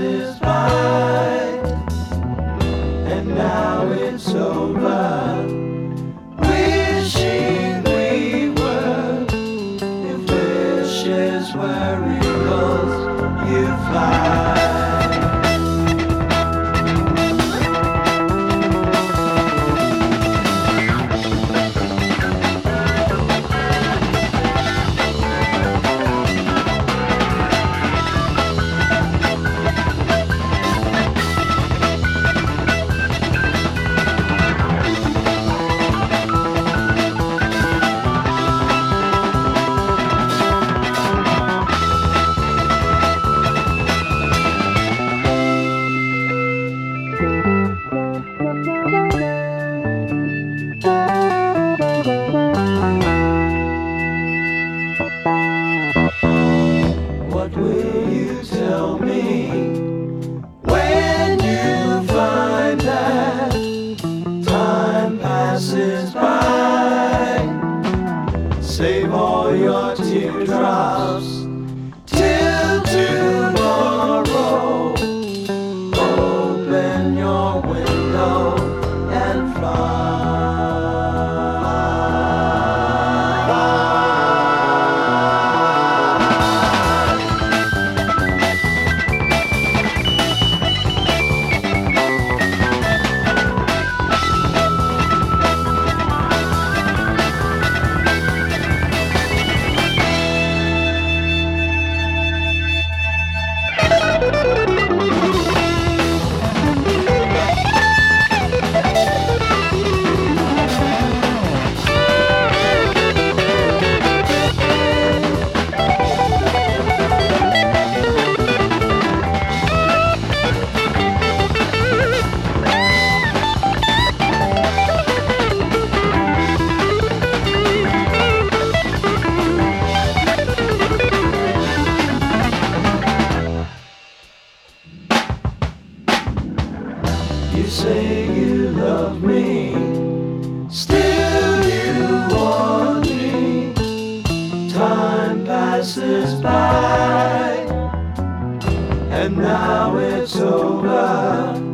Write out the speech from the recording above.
passes by, and now it's over. Wishing we were, if wishes were eagles, you fly. save all. you say you love me, still you want me. Time passes by, and now it's over.